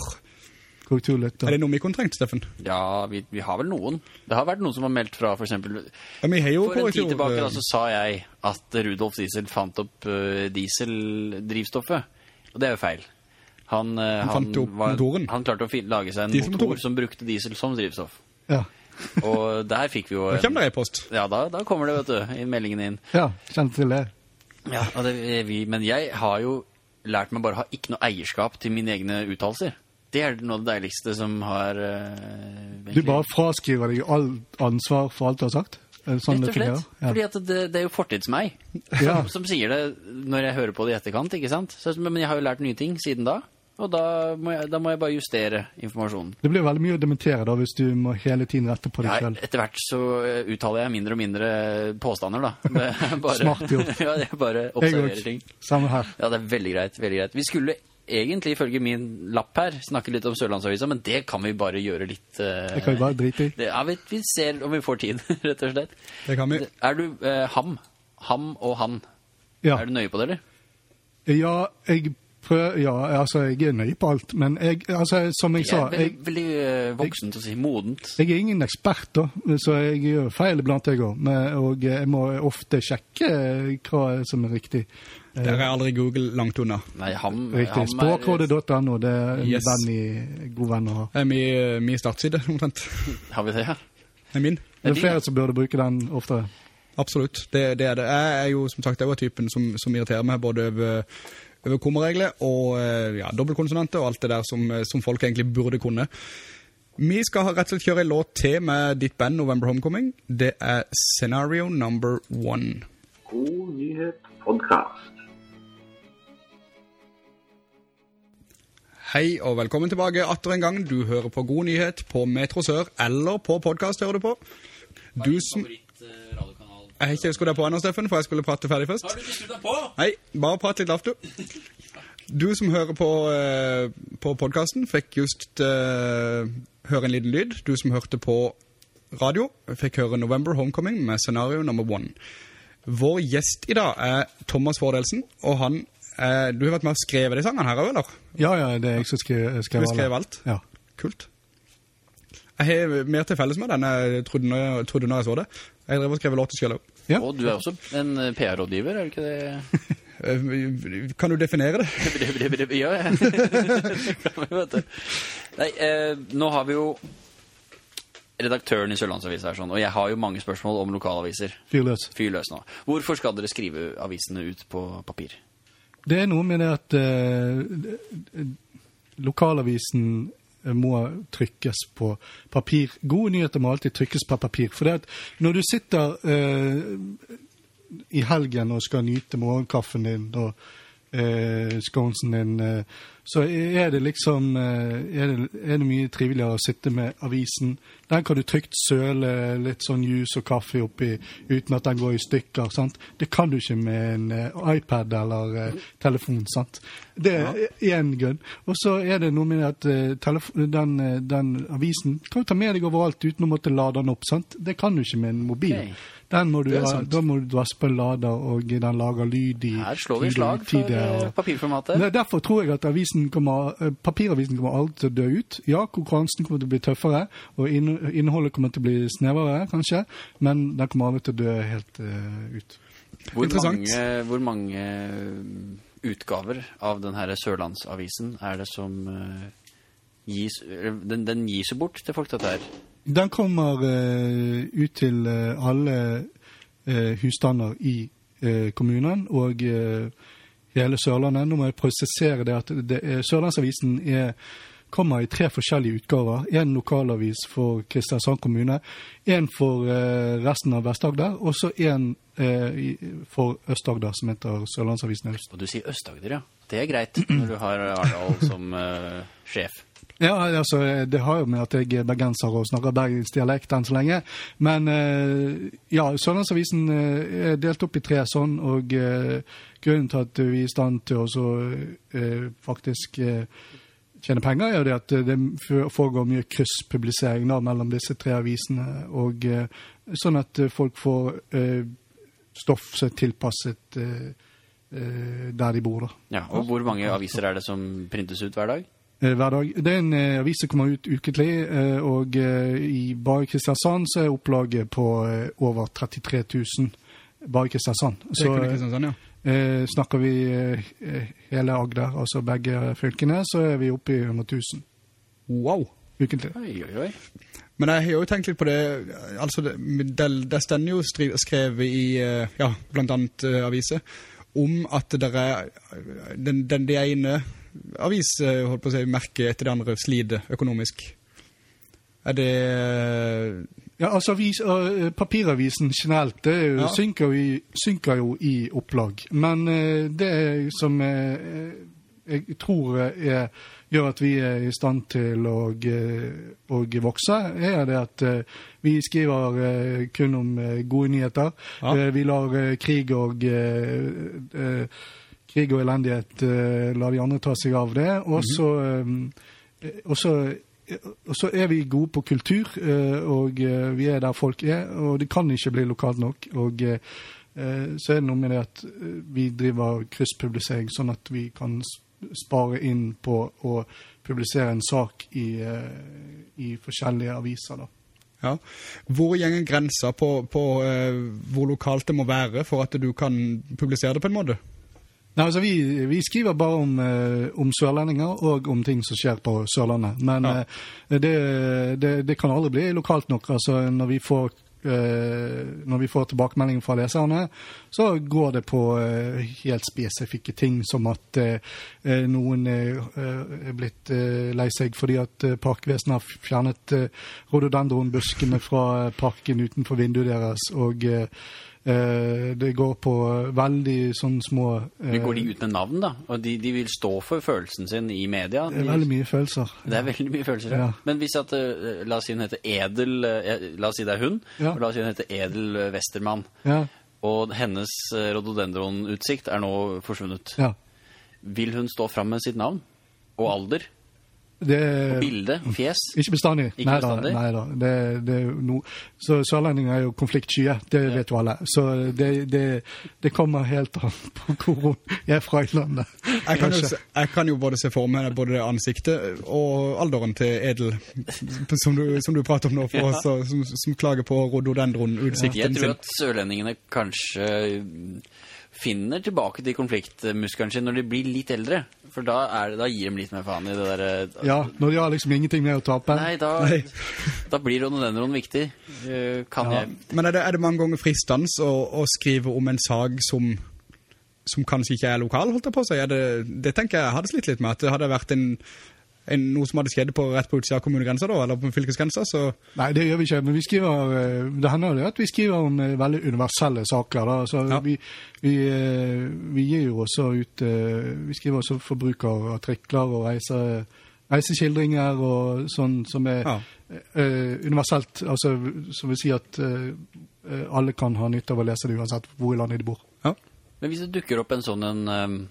Korrekturlytter. Er det noe vi kunne trengt, Steffen? Ja, vi, vi har vel noen. Det har vært noen som har meldt fra, for eksempel. Ja, vi har jo For en tid tilbake da, så sa jeg at Rudolf Diesel fant opp uh, dieseldrivstoffet. Og det er jo feil. Han, eh, Han fant opp motoren. Han klarte å lage seg en Dieselmotor. motor som brukte diesel som drivstoff. Ja. Og der fikk vi jo... Da kommer det e-post. Ja, da, da kommer det, vet du, i meldingen inn. ja, kjent til det. Ja, det, er vi, men jeg har jo lært meg bare å ha ikke noe eierskap til mine egne uttalelser. Det er noe av det deiligste som har uh, Du bare fraskriver deg all ansvar for alt du har sagt? Sånn Rett og slett. Ja. Fordi at det, det er jo fortidsmeg Ja. som, som sier det når jeg hører på det i etterkant, ikke sant? Så, men jeg har jo lært nye ting siden da, og da må jeg, da må jeg bare justere informasjonen. Det blir veldig mye å dementere da, hvis du må hele tiden rette på deg Ja, selv. etter hvert så eh, uttaler jeg mindre og mindre påstander, da. Bare, Smart gjort. ja, jeg bare observerer ting. Samme her. Ja, det er veldig greit, veldig greit. Vi skulle egentlig, ifølge min lapp her, snakke litt om Sørlandsavisa, men det kan vi bare gjøre litt... uh, Det kan vi bare drite i. det, ja, vi, vi ser om vi får tid, rett og slett. Det kan vi. Er du uh, ham? Ham og han? Ja. Er du nøye på det, eller? Ja, jeg prøver Ja, altså, jeg er nøye på alt, men jeg, altså, som jeg Jeg sa er veldig, jeg, veldig eh, voksen til å si modent. jeg er ingen ekspert, da, så jeg gjør feil iblant, jeg òg. Og jeg må ofte sjekke hva som er riktig. Der er aldri Google langt unna. Nei, ham, Riktig. Språkrådet.no, det er en Yes. venn i, god venn å ha. Det er min, min startside, omtrent. Har vi det, ja? Det er min. Det er flere som burde bruke den oftere. Absolutt, det, det er det. Jeg er jo som sagt, jeg var typen som, som irriterer meg både over, over kommeregler og eh, ja, dobbeltkonsonanter og alt det der som, eh, som folk egentlig burde kunne. Vi skal rett og slett kjøre en låt til med ditt band November Homecoming. Det er Scenario Number One. God nyhet podcast. Hei og velkommen tilbake atter en gang. Du hører på God Nyhet på Metro Sør, eller på podcast hører du på. Du som... Favoritt-radiokanal. Jeg har ikke skrudd deg på ennå, Steffen, for jeg skulle prate ferdig først. Har du ikke deg på? Nei, bare prat litt lavt, du. Du som hører på, eh, på podcasten fikk just uh, høre en liten lyd. Du som hørte på radio fikk høre November Homecoming med scenario number one. Vår gjest i dag er Thomas Fordelsen, og han eh, Du har vært med og skrevet de sangene her eller? Ja, ja, det er jeg som skrev, skrev Du har skrevet alt? Ja. Kult. Jeg har mer til felles med den jeg trodde når jeg, trodde når jeg så det. Jeg drev og skrev låter selv også. Ja. Og du er også en eh, PR-rådgiver, er du ikke det? Eh, Kan du definere det? ja, ja. Du. Nei, eh, nå har vi jo redaktøren i Sørlandsavisen her sånn, og jeg har jo mange spørsmål om lokalaviser. Fyr løs. Fyr løs nå. Hvorfor skal dere skrive avisene ut på papir? Det er noe med det at eh, lokalavisen må trykkes på papir. Gode nyheter må alltid trykkes på papir. For det at når du sitter eh, i helgen og skal nyte morgenkaffen din og eh, sconesen din, eh, så er det liksom eh, er, det, er det mye triveligere å sitte med avisen. Den kan du trygt søle litt sånn juice og kaffe oppi uten at den går i stykker. sant? Det kan du ikke med en eh, iPad eller eh, telefon. sant? Det er én grunn. Og så er det noe med at eh, den, eh, den avisen kan du ta med deg overalt uten å måtte lade den opp. sant? Det kan du ikke med en mobil. Ok. Den må du, ha- da må du dvasse på en lader, og den lager lyd i Her slår vi slag for tide, eh, og- papirformatet. er Derfor tror jeg at kommer, eh, papiravisen kommer alltid til å dø ut. Ja, konkurransen kommer til å bli tøffere, og inn- innholdet kommer til å bli snevrere, kanskje, men den kommer aldri til å dø helt uh, ut. Hvor mange, hvor mange eh, utgaver av denne Sørlandsavisen er det som uh, gis, den, den gis jo bort til folk, dette her. Den kommer eh, ut til eh, alle eh, husstander i kommunen og hele Sørlandet. Nå må jeg prosessere det at det er, Sørlandsavisen er, kommer i tre forskjellige utgaver. En lokalavis for Kristiansand kommune, en for resten av Vest-Agder, og så eh, for Øst-Agder som heter Sørlandsavisen Øst. Og du sier Øst-Agder, ja. Det er greit når du har Arendal som uh, sjef. Ja, altså, Det har jo med at jeg er bergenser og snakker bergensdialekt enn så lenge. Men eh, ja, Sørlandsavisen eh, er delt opp i tre sånn, og eh, grunnen til at vi er i stand til å så, faktisk tjene penger, er det at det foregår mye krysspublisering mellom disse tre avisene. og Sånn at folk får stoff som er tilpasset der de bor. da. Ja, Og hvor mange aviser er det som printes ut hver dag? Eh, hver dag. Det er en eh, avis som kommer ut ukentlig, eh, og i bare Kristiansand så er opplaget på over 33 000. Bare Kristiansand. Så Kristiansand, ja. eh, snakker vi eh, hele Agder, altså begge fylkene, så er vi oppe i 100 000 Wow. ukentlig. Oi, oi, oi. Men jeg har jo tenkt litt på det, altså det, det, det stender jo skrevet i, ja, blant annet eh, aviser, om at det er, den, den de ene avis, eh, holdt på å si, merke etter det andre slider økonomisk. Er det, eh, Ja, altså avis, uh, Papiravisen generelt det jo, Ja. synker, jo i, synker jo i opplag. Men uh, det som uh, jeg tror er, gjør at vi er i stand til å, å vokse, er det at vi skriver kun om gode nyheter. Ja. Vi lar krig og krig og elendighet eh, la de andre ta seg av det. Og så eh, så er vi gode på kultur, eh, og vi er der folk er, og det kan ikke bli lokalt nok. Og så er det noe med det at vi driver krysspublisering, sånn at vi kan spare inn på å publisere en sak i, i forskjellige aviser. da. ja. Hvor gjenger grensa på, på hvor lokalt det må være for at du kan publisere det på en måte? Nei, altså vi, vi skriver bare om, eh, om sørlendinger og om ting som skjer på Sørlandet. Men Ja. eh, det, det, det kan aldri bli lokalt nok. Altså når vi får eh, når vi får tilbakemeldinger fra leserne, så går det på eh, helt spesifikke ting, som at eh, eh, noen er, blitt lei seg fordi at Parkvesenet har fjernet rhododendronbuskene fra parken utenfor vinduet deres. og det går på veldig sånn små eh, Men Går de ut med navn, da? Og de, de vil stå for følelsen sin i media? Det er veldig mye følelser. Det er veldig mye følelser, ja. Men hvis at, eh, la oss si hun heter Edel, eh, la oss si det er hun, Ja. og la oss si hun heter Edel eh, Westermann, Ja, og hennes eh, rhododendron-utsikt er nå forsvunnet. ja. Vil hun stå frem med sitt navn? Og alder? Det Og bilde? Fjes? Ikke bestandig. Ikke nei, bestandig? Neida. Det, det er no, så sørlendinger er jo konfliktsky, det vet jo alle. Så det, det, det kommer helt an på hvor jeg er fra i landet. Jeg kan, jo, jeg kan jo både se for meg både ansiktet og alderen til Edel, som du, som du prater om nå, for ja. som, som klager på Jeg rhododendron-utsikten tror at sørlendingene kanskje finner tilbake til konfliktmuskelen sin når de blir litt eldre. For da, er det, da gir de litt mer faen i det der Ja, når de har liksom ingenting mer å tape. Nei, da, Nei. da blir rhododendron viktig. Eh, Kan Ja. jeg Men er det, er det mange ganger fristende å, å skrive om en sag som, som kanskje ikke er lokal, holdt jeg på å si? Er det, det tenker jeg hadde slitt litt med, at det hadde vært en, en, noe som hadde skjedd på rett på utsida av kommunegrensa da, eller på fylkesgrensa, så Nei, det gjør vi ikke. Men vi skriver, eh, det hender jo det at vi skriver om eh, veldig universelle saker. Da. Så Ja. vi, vi, eh, vi gir jo også ut Vi skriver også forbrukerartikler og reise, reiseskildringer og sånn som er Ja. universelt. Altså som vil si at alle kan ha nytte av å lese det uansett hvor i landet de bor. ja. Men hvis det dukker opp en sånn en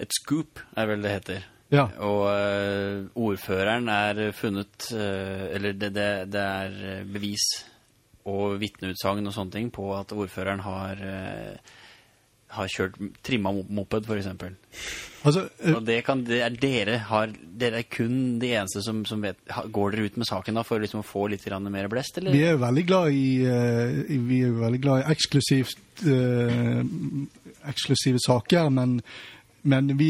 Et scoop, er vel det heter. Ja. Og uh, ordføreren er funnet uh, Eller det, det, det er eh, bevis og vitneutsagn og sånne ting på at ordføreren har uh, har kjørt trimma moped, for eksempel. Altså, Og det, kan, det er dere har Dere er kun de eneste som, som vet Går dere ut med saken da for liksom å få litt mer blest, eller? Vi er veldig glad i, vi er veldig glad i eksklusivt, eksklusive saker, men men vi,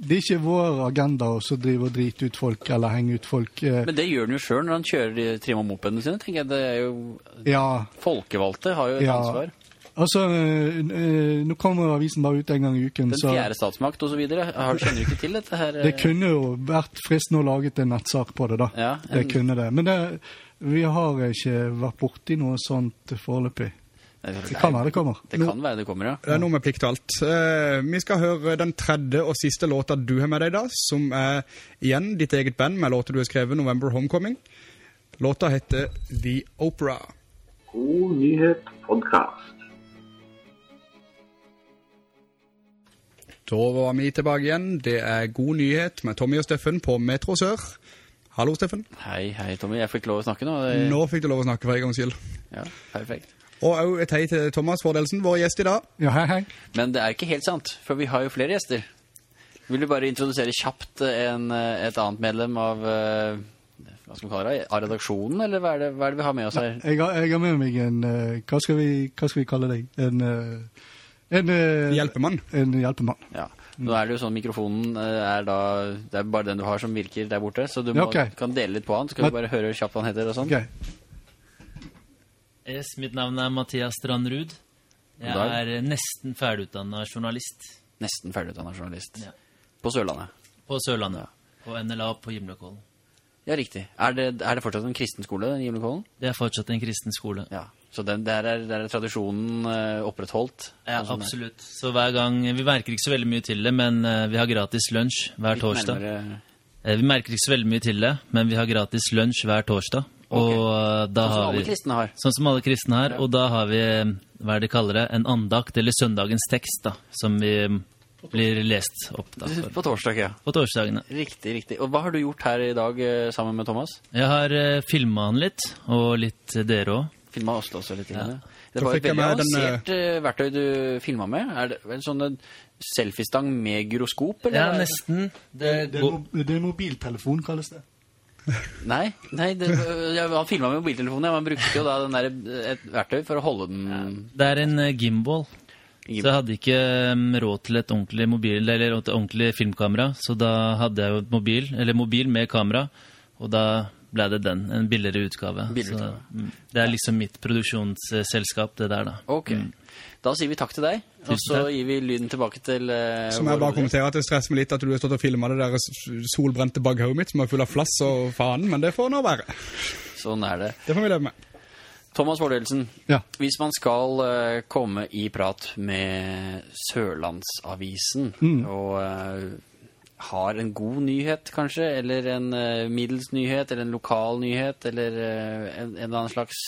det er ikke vår agenda å drive og drite ut folk eller henge ut folk. eh, Men det gjør han jo sjøl når han kjører de Trima-mopedene sine. tenker jeg. Det er jo Ja, Folkevalgte har jo et Ja. ansvar. altså eh, eh, Nå kommer avisen bare ut en gang i uken, Den så fjerde statsmakt osv. Kjenner du ikke til dette her? det kunne jo vært fristende å lage en nettsak på det, da. Ja, Det kunne det. Men det, vi har ikke vært borti noe sånt foreløpig. Det kan være det kommer. Det kan være det kommer, ja. Det er noe med plikt og alt. Eh, vi skal høre den tredje og siste låta du har med deg da, som er igjen ditt eget band med låter du har skrevet, November Homecoming. Låta heter The Opera. God nyhet podcast. Da var vi tilbake igjen. Det er god nyhet med Tommy og Steffen på Metro Sør. Hallo, Steffen. Hei, hei, Tommy. Jeg fikk lov å snakke nå. Det, Nå fikk du lov å snakke for en gangs skyld. Ja, perfekt. Og også et hei til Thomas Fordelsen, vår gjest i dag. Ja, hei, hei. Men det er ikke helt sant, for vi har jo flere gjester. Vil du bare introdusere kjapt en, eh, et annet medlem av eh, hva skal vi kalle det, av redaksjonen, eller hva er det, hva er det vi har med oss her? Jeg har, jeg har med meg en eh, hva, skal vi, hva skal vi kalle deg? En, eh, en eh, Hjelpemann. En hjelpemann. Ja. Nå er det jo sånn, mikrofonen eh, er da, det er bare den du har som virker der borte, så du må, okay. kan dele litt på han, så kan du bare høre kjapt hva han heter og sånn. Ok. Yes, mitt navn er Mathias Strandrud. Jeg er nesten ferdigutdanna journalist Nesten ferdigutdannet journalist. Ja. På Sørlandet. på Sørlandet. Ja. På NLA på Gimlekollen. Ja, riktig. Er det, er det fortsatt en kristen skole, den Gimlekollen? Det er fortsatt en kristen skole. Ja. Så den, der, er, der er tradisjonen eh, opprettholdt? Ja, Sånn absolutt. Så hver gang Vi merker ikke så veldig mye til det, men vi har gratis lunsj hver Litt torsdag. nærmere- Vi merker ikke så veldig mye til det, men vi har gratis lunsj hver torsdag. Og eh, da Sånn som har alle vi kristne har. Sånn som alle kristne har. Og da har vi, eh, hva er det de kaller det, en andakt, eller søndagens tekst, da, som vi mm, blir lest opp da, for- På torsdag, ja. på torsdagene. Riktig, riktig. Og hva har du gjort her i dag eh, sammen med Thomas? Jeg har uh, filma han litt, og litt eh, dere òg. Filma oss også litt. ja. Det var et veldig avansert eh, verktøy du filma med. Er det vel sånn selfiestang med gyroskop? Eller? Ja, nesten. Det Det det, det er mobiltelefon, kalles det. Nei, nei det, jeg, han filma med mobiltelefonen. Man brukte jo da den der, et verktøy for å holde den Det er en gimbal. gimbal. Så jeg hadde ikke um, råd til et ordentlig mobil, eller et ordentlig filmkamera, så da hadde jeg jo et mobil, eller mobil med kamera, og da ble det den, en billigere utgave. Billigere Så, utgave. mm, det er liksom mitt produksjonsselskap, det der, da. Ok. Da sier vi takk til deg, og så takk. gir vi lyden tilbake til eh, Som jeg bare kommenterer at det stresser meg litt at du har stått og filmet det der solbrente baghodet mitt som er full av flass og faen, men det får nå være. Sånn er det. Det får vi leve med. Thomas Fordelsen, Ja. hvis man skal uh, komme i prat med Sørlandsavisen, Mm. og eh, har en god nyhet, kanskje, eller en uh, middels nyhet, eller en lokal nyhet, eller uh, en, en eller annen slags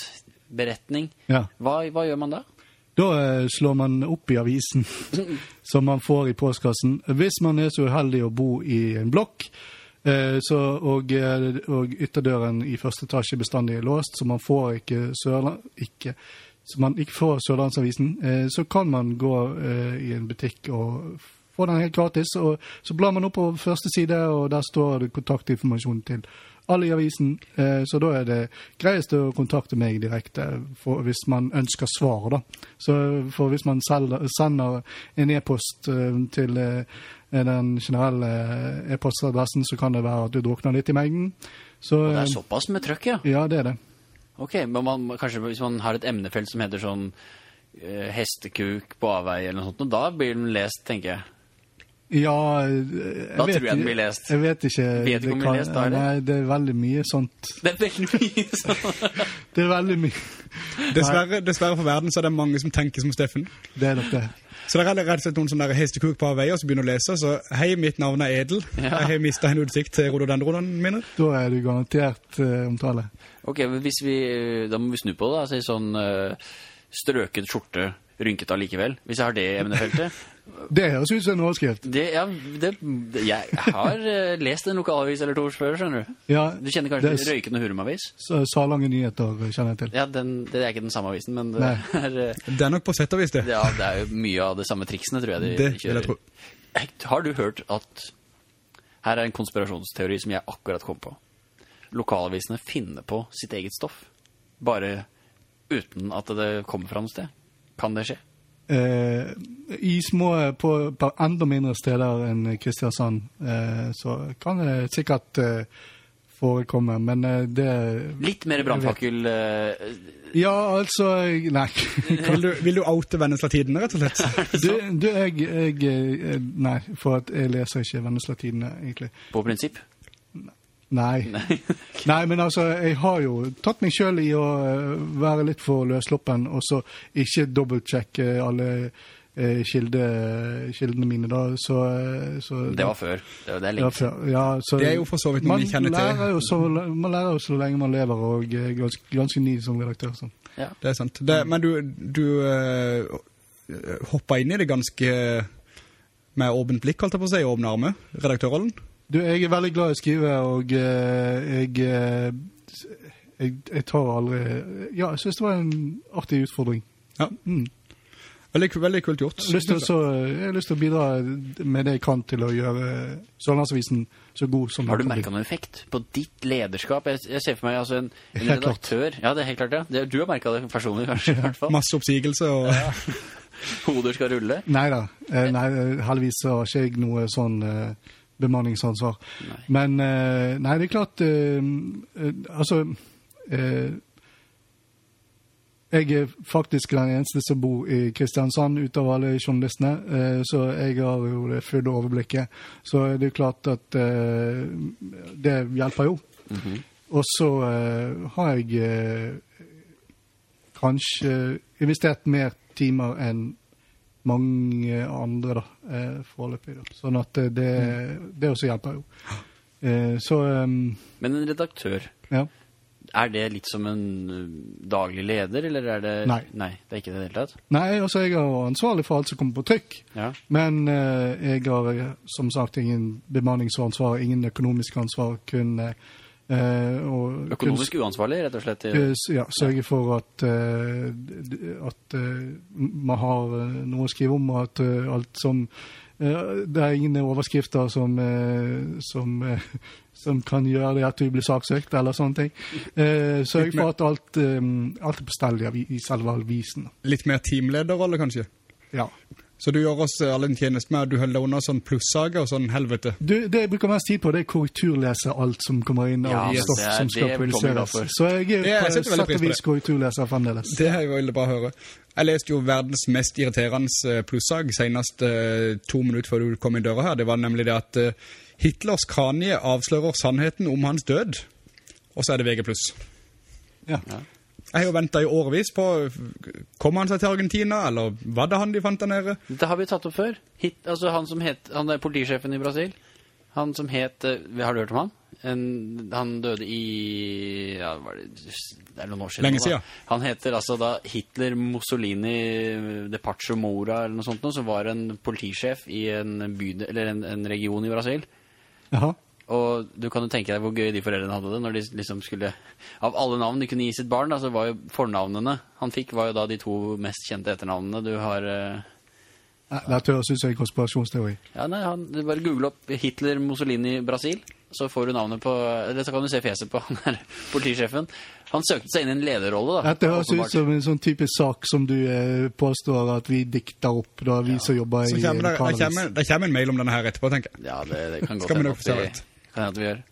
beretning, Ja. hva, hva gjør man da? Da uh, slår man opp i avisen som man får i postkassen. Hvis man er så uheldig å bo i en blokk, så, og, og ytterdøren i første etasje bestandig er låst, så man får ikke, Sørland, ikke, så man ikke får Sørlandsavisen, så kan man gå i en butikk og få den helt gratis. Og så blar man opp på første side, og der står det kontaktinformasjon til alle i avisen. Eh, så da er det greiest å kontakte meg direkte for, hvis man ønsker svar. da. Så for hvis man selger, sender en e-post eh, til eh, den generelle e-postadressen, så kan det være at du drukner litt i mengden. Så Det eh, er såpass med trøkk, ja. ja, det er det. Ok, men man, kanskje hvis man har et emnefelt som heter sånn hestekuk på avvei eller noe sånt, og da blir den lest, tenker jeg. Ja eh, jeg Da vet tror jeg den blir lest. Jeg vet ikke. Vet ikke Det om den blir lest da, eller? Nei, det er veldig mye sånt. Det er veldig mye sånt. Det er veldig mye. Dessverre, dessverre for verden så er det mange som tenker som Steffen. Det er nok det. Så det er rett og slett noen som der hestekuk på vei, og så begynner å lese, så hei, mitt navn er Edel. Jeg har mistet en utsikt til rododendronene mine. Da er du garantert uh, omtale. Ok, men hvis vi, da må vi snu på det, da, si sånn uh, strøket skjorte, rynket allikevel. Hvis jeg har det i emnefeltet. Det høres ut som en overskrift. Det, ja, det, jeg har eh, lest en lokalavis eller to før, skjønner du. Ja, Du kjenner kanskje det er Røyken og Hurum-avis? Salange Nyheter kjenner jeg til. Ja, den, det er ikke den samme avisen, men det Nei. er, eh, Det er nok på sett og vis det. ja, det er jo mye av det samme triksene, tror jeg de, Det de vil jeg tro. Har du hørt at Her er en konspirasjonsteori som jeg akkurat kom på. Lokalavisene finner på sitt eget stoff. Bare uten at det kommer fra noe sted. Kan det skje? Eh, i små på, på enda mindre steder enn Kristiansand, eh, så kan det sikkert eh, forekomme, men eh, det Litt mer brannfakkel eh, Ja, altså Nei. Vil du, vil du oute Vennesla Tidene, rett og slett? Du, du jeg, jeg Nei, for at jeg leser ikke Vennesla Tidene, egentlig. på prinsipp. Nei. Nei, men altså, jeg har jo tatt meg sjøl i å eh, være litt for løssluppen, og så ikke dobbeltsjekke alle eh, kilde, kildene mine, da. Så, eh, så Det var før. Det, var, det er ja, lenge siden. ja, så, Det er jo for så vidt noe vi kjenner til. Jo så, man lærer jo så lenge man lever, og er ganske, ganske ny som redaktør. Ja. Det er sant. Det, men du, du uh, hoppa inn i det ganske med åpent blikk, holdt jeg på å si, åpne armer, redaktørrollen. Du, jeg er veldig glad i å skrive, og eh, jeg, eh, jeg, jeg tar aldri Ja, jeg syns det var en artig utfordring. Ja. Mm. Veldig, veldig kult gjort. Jeg har lyst til, å så, jeg har lyst til å bidra med det jeg kan til å gjøre Sørlandsavisen så god som Har du merket merka noen effekt på ditt lederskap? Jeg, jeg ser for meg altså en, en redaktør. klart. Ja, det er helt klart, ja. Det, du har merka det personlig, kanskje? i hvert fall. Masse oppsigelse og Hoder skal rulle. Neida. Eh, nei, heldigvis har ikke jeg noe sånn eh, bemanningsansvar. Nei. Men eh, Nei, det er klart eh, eh, Altså Jeg er faktisk den eneste som bor i Kristiansand ut av alle journalistene, så jeg har jo det fulle overblikket. Så det er klart at det hjelper jo. Mhm. Og så har jeg kanskje investert mer timer enn mange andre, da, eh, foreløpig. Da. Sånn at eh, det, det også hjelper jo. Eh, så um, Men en redaktør, ja. er det litt som en uh, daglig leder, eller er det Nei. Nei, det er ikke det i det hele tatt? Nei, altså jeg er ansvarlig for alt som kommer på trykk. Ja. Men eh, jeg har som sagt ingen bemanningsansvar, ingen økonomisk ansvar, kun eh, og Økonomisk uansvarlig, rett og slett. eh, ja, sørge for at, eh, at eh, man har eh, noe å skrive om, og at eh, alt som eh, Det er ingen overskrifter som, eh, som, eh, som kan gjøre det at du blir saksøkt, eller sånne ting. Eh, Sørge for at alt, eh, alt er på stell i, i selve avisen. litt mer teamlederrolle, kanskje. Ja. Så du gjør oss alle en tjeneste med at du holder under sånn plussager og sånn helvete. Du, det jeg bruker mest tid på, det er korrekturlese alt som kommer inn av Ja, stoff er- som skal publiseres. Så jeg er Det- jeg på sett og vis korrekturleser fremdeles. Det er jo veldig bra å høre. Jeg leste jo verdens mest irriterende eh, plussag senest uh, to minutter før du kom i døra her. Det var nemlig det at uh, Hitlers kranie avslører sannheten om hans død. Og så er det VG+. Ja. Ja. Jeg har jo ventet i årevis på, kom han seg til Argentina, eller var det han de fant der nede? Det har vi tatt opp før. Hit, altså han som het, han er politisjefen i Brasil. Han som het, vi har du hørt om han? En, han døde i, ja, var det, det er noen år siden. Lenge da. siden. Han heter altså da Hitler Mussolini de Pacho Mora, eller noe sånt, noe, som var en politisjef i en by, eller en, en region i Brasil. Jaha. Og du kan jo tenke deg hvor gøy de foreldrene hadde det når de liksom skulle Av alle navn de kunne gi sitt barn, da, så var jo fornavnene han fikk, var jo da de to mest kjente etternavnene du har uh, Dette høres ut som en konspirasjonsteori. Ja, nei, han, du bare google opp Hitler Mussolini Brasil, så får du navnet på Eller så kan du se fjeset på han her politisjefen. Han søkte seg inn i en lederrolle, da. Dette høres ut som en sånn typisk sak som du eh, påstår at vi dikter opp da vi som jobber Så i kommer det, det, kommer, det kommer en mail om denne her etterpå, tenker jeg. Ja, det, det kan godt Skal vi nok få se litt. Kan hende vi gjør.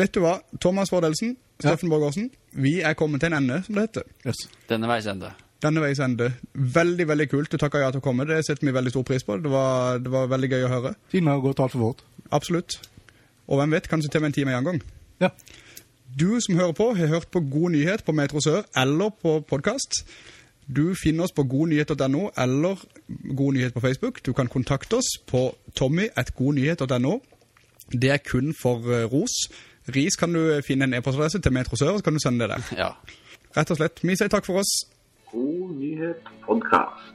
Vet du hva? Thomas Vordelsen, Steffen Borgårdsen, vi er kommet til en ende, som det heter. Yes. Denne veis ende. Denne veis ende. Veldig, veldig kult. Du takker ja til å komme. Det setter vi veldig stor pris på. Det var, det var veldig gøy å høre. Tiden har gått altfor fort. Absolutt. Og hvem vet, kanskje til og med en time i en gang. Ja. Du som hører på, har hørt på God Nyhet på Metro Sør eller på podcast. Du finner oss på godnyhet.no eller God Nyhet på Facebook. Du kan kontakte oss på tommy.godnyhet.no. Det er kun for eh, ros. Ris kan du finne en e-postadresse til Metro Sør, så kan du sende det der. Ja. Rett og slett. Vi sier takk for oss. God nyhet podcast.